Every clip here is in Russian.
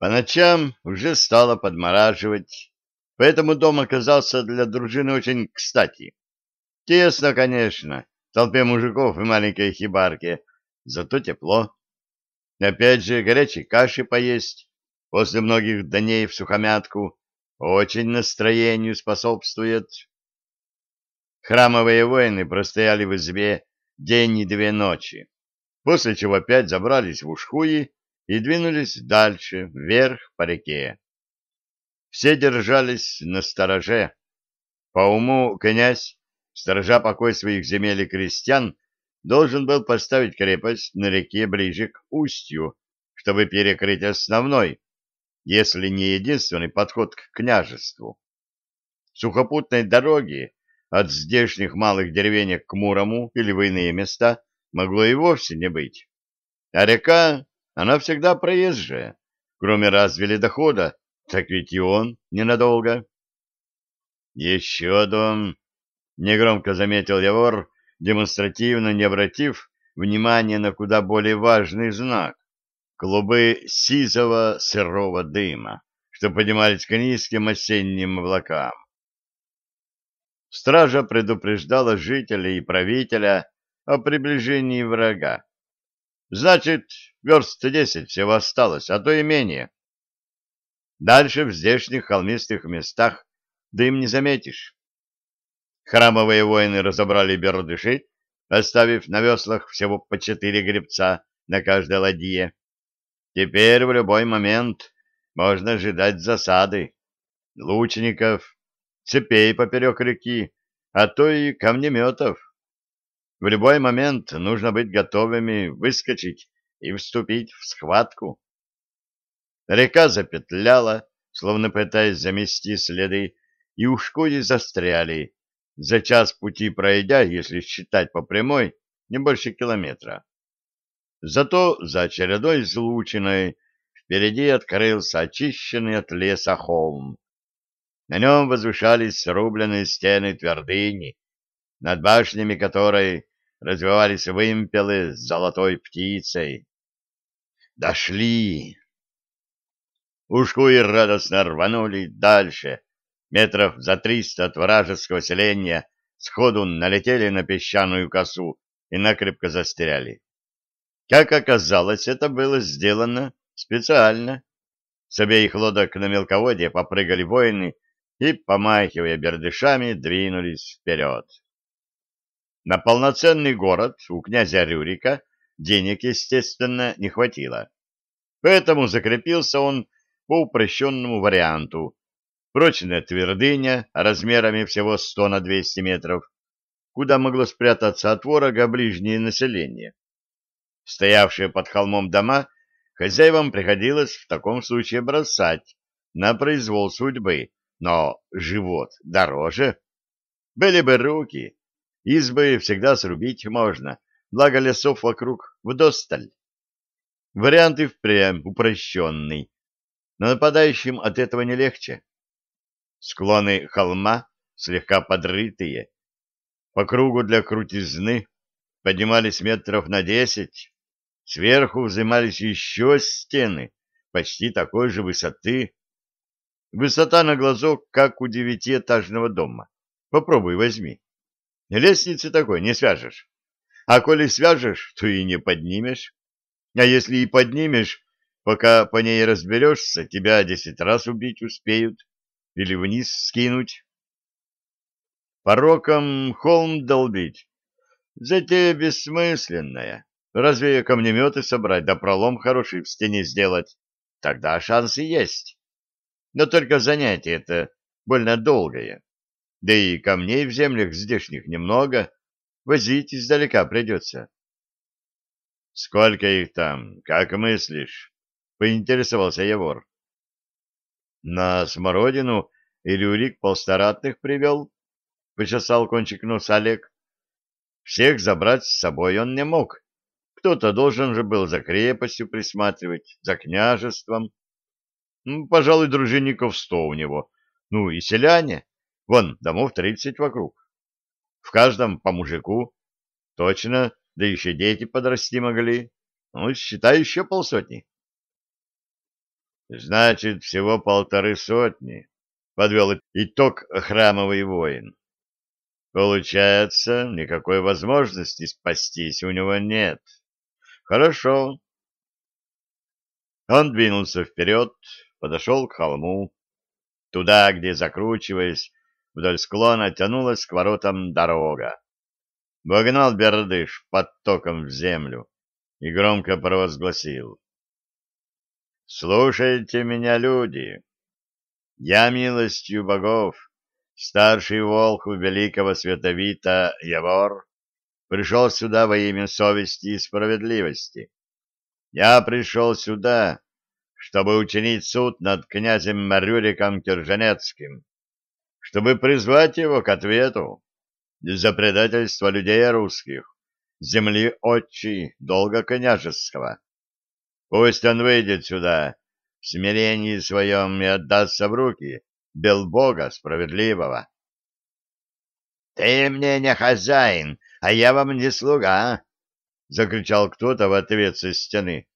По ночам уже стало подмораживать, поэтому дом оказался для дружины очень кстати. Тесно, конечно, толпе мужиков и маленькой хибарке, зато тепло. Опять же, горячей каши поесть после многих дней в сухомятку очень настроению способствует. Храмовые воины простояли в избе день и две ночи, после чего опять забрались в Ушхуи и двинулись дальше, вверх по реке. Все держались на стороже. По уму князь, сторожа покой своих земель и крестьян, должен был поставить крепость на реке ближе к устью, чтобы перекрыть основной, если не единственный подход к княжеству. Сухопутной дороги от здешних малых деревенек к Мурому или в иные места могло и вовсе не быть. А река, она всегда проезжая. Кроме разве ледохода, так ведь и он ненадолго. «Еще дом», — негромко заметил Явор, демонстративно не обратив внимания на куда более важный знак — клубы сизого сырого дыма, что поднимались к низким осенним облакам. Стража предупреждала жителей и правителя о приближении врага. Значит, верст десять всего осталось, а то и менее. Дальше в здешних холмистых местах дым не заметишь. Храмовые воины разобрали бердыши, оставив на веслах всего по четыре гребца на каждой ладье. Теперь в любой момент можно ожидать засады, лучников, цепей поперек реки, а то и камнеметов. В любой момент нужно быть готовыми выскочить и вступить в схватку. Река запетляла, словно пытаясь замести следы, и ушкуи застряли, за час пути пройдя, если считать по прямой, не больше километра. Зато за очередной излучиной впереди открылся очищенный от леса холм, на нем возвышались срубленные стены твердыни, над башнями которой развивались вымпелы с золотой птицей. Дошли! Ушкуи радостно рванули дальше. Метров за триста от вражеского селения сходу налетели на песчаную косу и накрепко застряли. Как оказалось, это было сделано специально. С обеих лодок на мелководье попрыгали воины и, помахивая бердышами, двинулись вперед. На полноценный город у князя Рюрика денег, естественно, не хватило. Поэтому закрепился он по упрощенному варианту. Прочная твердыня размерами всего 100 на 200 метров, куда могло спрятаться от ворога ближнее население. Стоявшие под холмом дома хозяевам приходилось в таком случае бросать на произвол судьбы, но живот дороже. Были бы руки, избы всегда срубить можно, благо лесов вокруг вдосталь. Вариант и впрямь упрощенный, но нападающим от этого не легче. Склоны холма слегка подрытые, по кругу для крутизны поднимались метров на десять, сверху взымались еще стены почти такой же высоты, Высота на глазок, как у девятиэтажного дома. Попробуй возьми. Лестницы такой не свяжешь. А коли свяжешь, то и не поднимешь. А если и поднимешь, пока по ней разберешься, тебя десять раз убить успеют или вниз скинуть. Пороком холм долбить. Затея бессмысленная. Разве камнеметы собрать, да пролом хороший в стене сделать? Тогда шансы есть. Но только занятие это больно долгое. Да и камней в землях здешних немного. Возить издалека придется. — Сколько их там, как мыслишь? — поинтересовался Егор. — На смородину Илюрик полсторатных привел, — почесал кончик нос Олег. Всех забрать с собой он не мог. Кто-то должен же был за крепостью присматривать, за княжеством. Ну, пожалуй, дружинников сто у него. Ну и селяне. Вон, домов тридцать вокруг. В каждом по мужику. Точно, да еще дети подрасти могли. Ну, считай, еще полсотни. Значит, всего полторы сотни, — подвел итог храмовый воин. Получается, никакой возможности спастись у него нет. Хорошо. Он двинулся вперед, подошел к холму, туда, где, закручиваясь, вдоль склона тянулась к воротам дорога. Вогнал бердыш под током в землю и громко провозгласил. «Слушайте меня, люди! Я милостью богов, старший волк у великого световита Явор, пришел сюда во имя совести и справедливости. Я пришел сюда, чтобы учинить суд над князем Марюриком Киржанецким, чтобы призвать его к ответу за предательство людей русских, земли отчи, долга княжеского. Пусть он выйдет сюда в смирении своем и отдастся в руки Белбога справедливого. — Ты мне не хозяин, а я вам не слуга! — закричал кто-то в ответ со стены.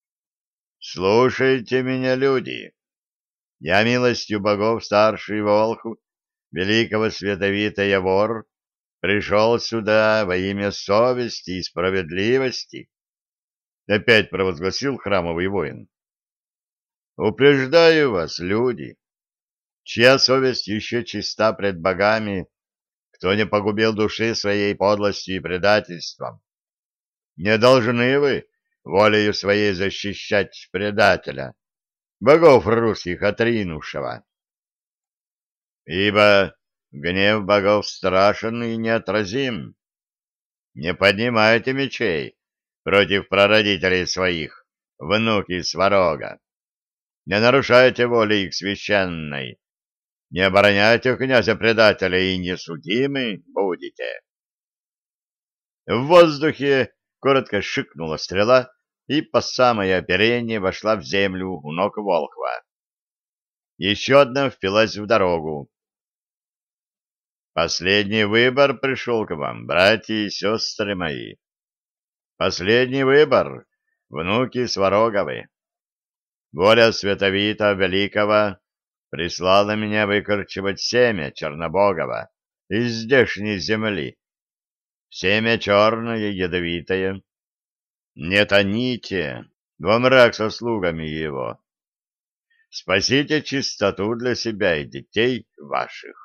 — Слушайте меня, люди! Я милостью богов старший волху, великого световитая вор, пришел сюда во имя совести и справедливости. Опять провозгласил храмовый воин. Упреждаю вас, люди, чья совесть еще чиста пред богами, кто не погубил души своей подлостью и предательством. Не должны вы волею своей защищать предателя, богов русских отринувшего. Ибо гнев богов страшен и неотразим. Не поднимайте мечей против прародителей своих, внуки Сварога. Не нарушайте воли их священной, не обороняйте князя-предателя и не судимы будете. В воздухе коротко шикнула стрела и по самое оперение вошла в землю у ног Волхва. Еще одна впилась в дорогу. Последний выбор пришел к вам, братья и сестры мои. Последний выбор, внуки Свароговы. Воля Световита Великого прислала меня выкорчевать семя Чернобогова из здешней земли. Семя черное, ядовитое. Не тоните во мрак со слугами его. Спасите чистоту для себя и детей ваших.